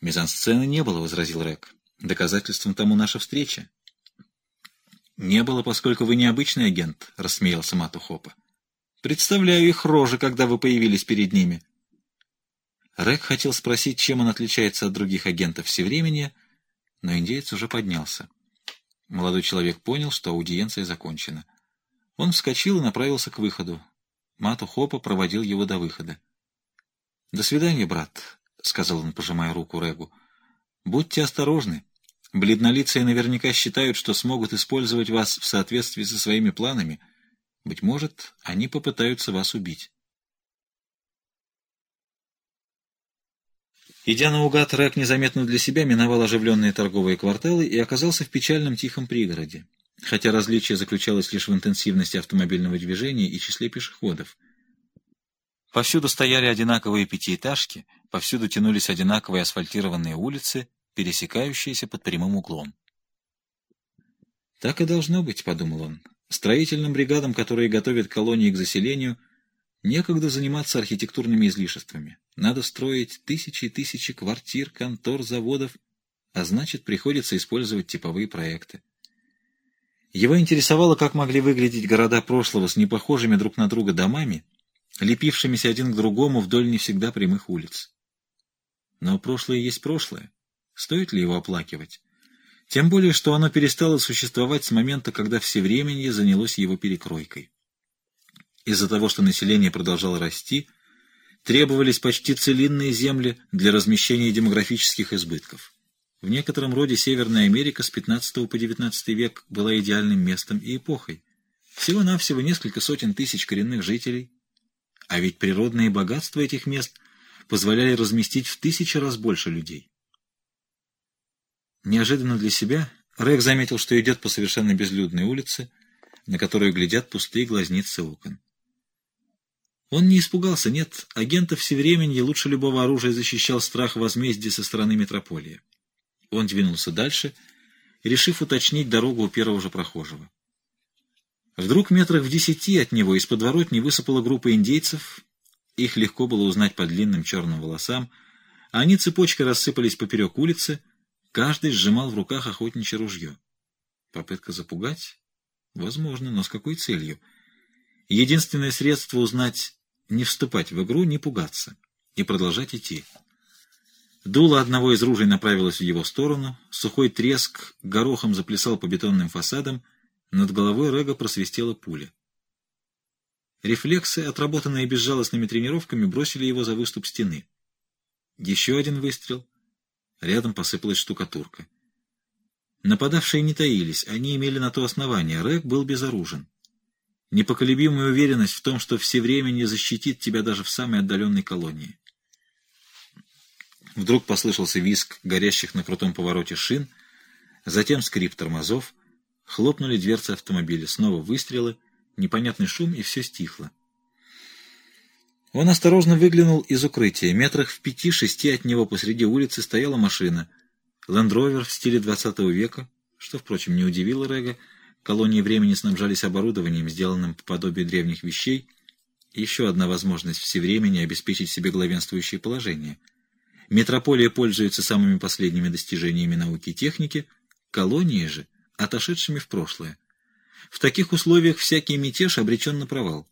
«Мизансцены не было», — возразил Рек. «Доказательством тому наша встреча». «Не было, поскольку вы необычный агент», — рассмеялся Мату Хопа. «Представляю их рожи, когда вы появились перед ними». Рек хотел спросить, чем он отличается от других агентов всевремени, но индеец уже поднялся. Молодой человек понял, что аудиенция закончена. Он вскочил и направился к выходу. Мату Хопа проводил его до выхода. «До свидания, брат», — сказал он, пожимая руку Регу. «Будьте осторожны. Бледнолицые наверняка считают, что смогут использовать вас в соответствии со своими планами. Быть может, они попытаются вас убить». Идя наугад, Рэк незаметно для себя миновал оживленные торговые кварталы и оказался в печальном тихом пригороде, хотя различие заключалось лишь в интенсивности автомобильного движения и числе пешеходов. Повсюду стояли одинаковые пятиэтажки, повсюду тянулись одинаковые асфальтированные улицы, пересекающиеся под прямым углом. «Так и должно быть», — подумал он. «Строительным бригадам, которые готовят колонии к заселению, некогда заниматься архитектурными излишествами. Надо строить тысячи и тысячи квартир, контор, заводов, а значит, приходится использовать типовые проекты. Его интересовало, как могли выглядеть города прошлого с непохожими друг на друга домами, лепившимися один к другому вдоль не всегда прямых улиц. Но прошлое есть прошлое. Стоит ли его оплакивать? Тем более, что оно перестало существовать с момента, когда всевременье занялось его перекройкой. Из-за того, что население продолжало расти, требовались почти целинные земли для размещения демографических избытков. В некотором роде Северная Америка с XV по XIX век была идеальным местом и эпохой. Всего-навсего несколько сотен тысяч коренных жителей, а ведь природные богатства этих мест позволяли разместить в тысячи раз больше людей. Неожиданно для себя Рэг заметил, что идет по совершенно безлюдной улице, на которую глядят пустые глазницы окон. Он не испугался, нет, агентов всевременья лучше любого оружия защищал страх возмездия со стороны метрополии. Он двинулся дальше, решив уточнить дорогу у первого же прохожего. Вдруг метрах в десяти от него из подворотни высыпала группа индейцев. Их легко было узнать по длинным черным волосам. Они цепочкой рассыпались поперек улицы. Каждый сжимал в руках охотничье ружье. Попытка запугать? Возможно, но с какой целью? Единственное средство узнать — не вступать в игру, не пугаться и продолжать идти. Дуло одного из ружей направилось в его сторону, сухой треск горохом заплясал по бетонным фасадам — над головой Рега просвистела пуля. Рефлексы, отработанные безжалостными тренировками, бросили его за выступ стены. Еще один выстрел. Рядом посыпалась штукатурка. Нападавшие не таились, они имели на то основание. Рэг был безоружен. Непоколебимая уверенность в том, что все время не защитит тебя даже в самой отдаленной колонии. Вдруг послышался визг горящих на крутом повороте шин, затем скрип тормозов — Хлопнули дверцы автомобиля, снова выстрелы, непонятный шум, и все стихло. Он осторожно выглянул из укрытия. Метрах в пяти-шести от него посреди улицы стояла машина. Лендровер в стиле XX века, что, впрочем, не удивило Рега. Колонии времени снабжались оборудованием, сделанным по подобию древних вещей. Еще одна возможность всевремени обеспечить себе главенствующее положение. Метрополия пользуется самыми последними достижениями науки и техники, колонии же — отошедшими в прошлое. В таких условиях всякий мятеж обречен на провал.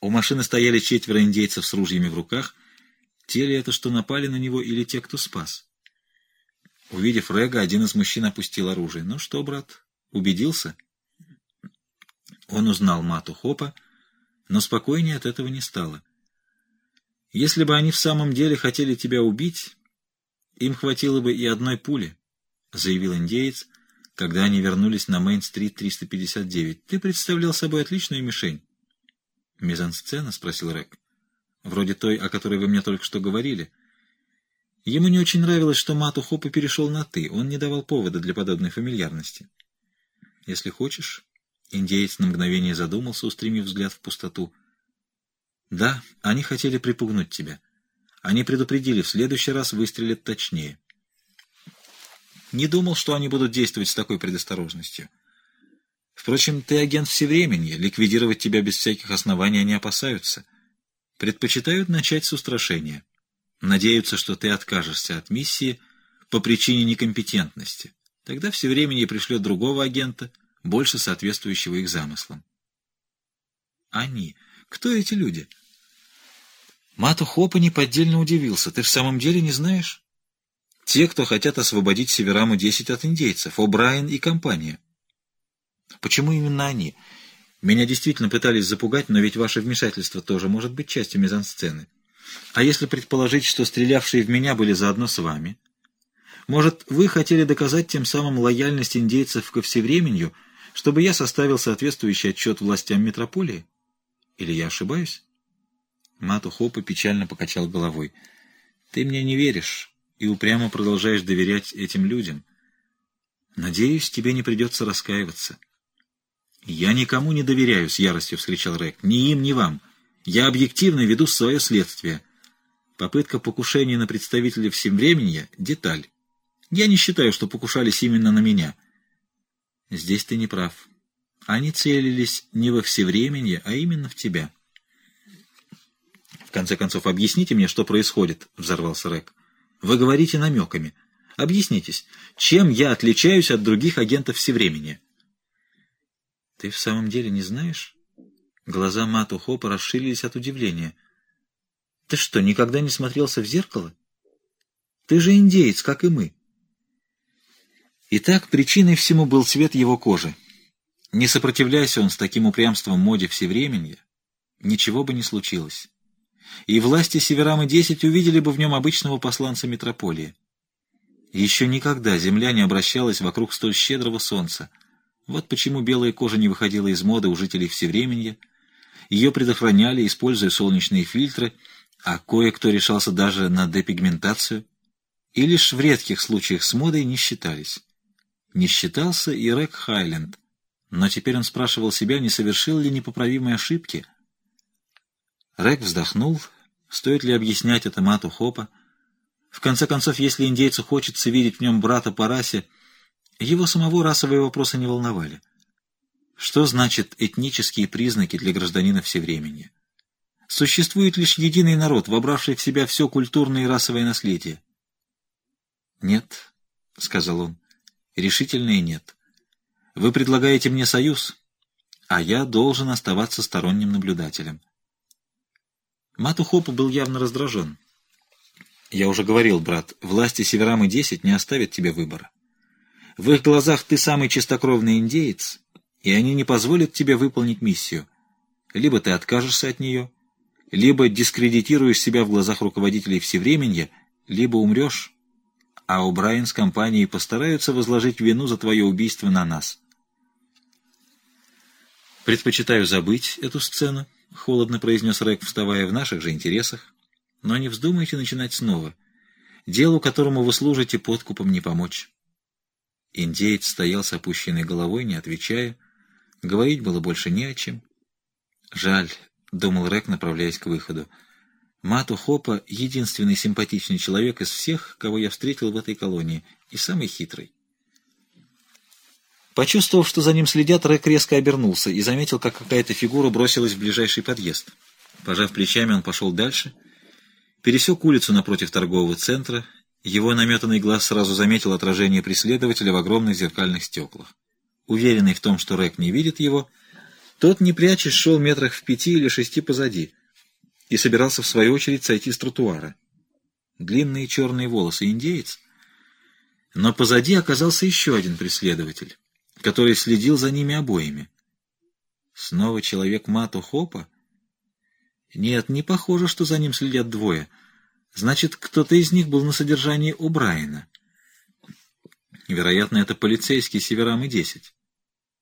У машины стояли четверо индейцев с ружьями в руках. Те ли это, что напали на него, или те, кто спас? Увидев Рега, один из мужчин опустил оружие. «Ну что, брат, убедился?» Он узнал Мату Хопа, но спокойнее от этого не стало. «Если бы они в самом деле хотели тебя убить, им хватило бы и одной пули», — заявил индеец, — когда они вернулись на Мейн-стрит 359. Ты представлял собой отличную мишень. «Мизансцена?» — спросил Рэк. «Вроде той, о которой вы мне только что говорили». Ему не очень нравилось, что Мату Хопа перешел на «ты». Он не давал повода для подобной фамильярности. «Если хочешь...» — индеец на мгновение задумался, устремив взгляд в пустоту. «Да, они хотели припугнуть тебя. Они предупредили, в следующий раз выстрелят точнее». Не думал, что они будут действовать с такой предосторожностью. Впрочем, ты агент всевременья, ликвидировать тебя без всяких оснований они опасаются. Предпочитают начать с устрашения. Надеются, что ты откажешься от миссии по причине некомпетентности. Тогда все пришлет другого агента, больше соответствующего их замыслам. Они. Кто эти люди? Мату Хопа неподдельно удивился. Ты в самом деле не знаешь? Те, кто хотят освободить Севераму-10 от индейцев, О'Брайен и компания. Почему именно они? Меня действительно пытались запугать, но ведь ваше вмешательство тоже может быть частью мизансцены. А если предположить, что стрелявшие в меня были заодно с вами? Может, вы хотели доказать тем самым лояльность индейцев ко всевременью, чтобы я составил соответствующий отчет властям метрополии? Или я ошибаюсь? Мату Хопа печально покачал головой. Ты мне не веришь и упрямо продолжаешь доверять этим людям. Надеюсь, тебе не придется раскаиваться. «Я никому не доверяю», — с яростью вскричал Рэк. «Ни им, ни вам. Я объективно веду свое следствие. Попытка покушения на представителей всемвременья — деталь. Я не считаю, что покушались именно на меня». «Здесь ты не прав. Они целились не во всевременье, а именно в тебя». «В конце концов, объясните мне, что происходит», — взорвался Рэк. «Вы говорите намеками. Объяснитесь, чем я отличаюсь от других агентов всевременья?» «Ты в самом деле не знаешь?» Глаза Мату Хопа расширились от удивления. «Ты что, никогда не смотрелся в зеркало? Ты же индеец, как и мы». Итак, причиной всему был цвет его кожи. Не сопротивляйся он с таким упрямством моде всевременья, ничего бы не случилось. И власти Северамы-10 увидели бы в нем обычного посланца метрополии. Еще никогда земля не обращалась вокруг столь щедрого солнца — вот почему белая кожа не выходила из моды у жителей Всевременья. Ее предохраняли, используя солнечные фильтры, а кое-кто решался даже на депигментацию. И лишь в редких случаях с модой не считались. Не считался и Рек Хайленд, но теперь он спрашивал себя, не совершил ли непоправимой ошибки. Рек вздохнул, стоит ли объяснять это Мату Хопа. В конце концов, если индейцу хочется видеть в нем брата по расе, его самого расовые вопросы не волновали. Что значит этнические признаки для гражданина всевремени? Существует лишь единый народ, вобравший в себя все культурное и расовое наследие. «Нет», — сказал он, — «решительное нет. Вы предлагаете мне союз, а я должен оставаться сторонним наблюдателем». Матухопу был явно раздражен. «Я уже говорил, брат, власти Северамы-10 не оставят тебе выбора. В их глазах ты самый чистокровный индеец, и они не позволят тебе выполнить миссию. Либо ты откажешься от нее, либо дискредитируешь себя в глазах руководителей всевременья, либо умрешь, а у Брайан с компанией постараются возложить вину за твое убийство на нас. «Предпочитаю забыть эту сцену», — холодно произнес Рэк, вставая в наших же интересах. «Но не вздумайте начинать снова. Делу, которому вы служите, подкупом не помочь». Индеец стоял с опущенной головой, не отвечая. Говорить было больше не о чем. «Жаль», — думал Рек, направляясь к выходу. «Мату Хопа — единственный симпатичный человек из всех, кого я встретил в этой колонии, и самый хитрый». Почувствовав, что за ним следят, Рек резко обернулся и заметил, как какая-то фигура бросилась в ближайший подъезд. Пожав плечами, он пошел дальше, пересек улицу напротив торгового центра его наметанный глаз сразу заметил отражение преследователя в огромных зеркальных стеклах. Уверенный в том, что Рэк не видит его, тот, не прячась, шел метрах в пяти или шести позади и собирался в свою очередь сойти с тротуара. Длинные черные волосы, индеец. Но позади оказался еще один преследователь, который следил за ними обоими. Снова человек Мату Хопа? Нет, не похоже, что за ним следят двое — Значит, кто-то из них был на содержании у Брайана. Вероятно, это полицейский Северамы-10.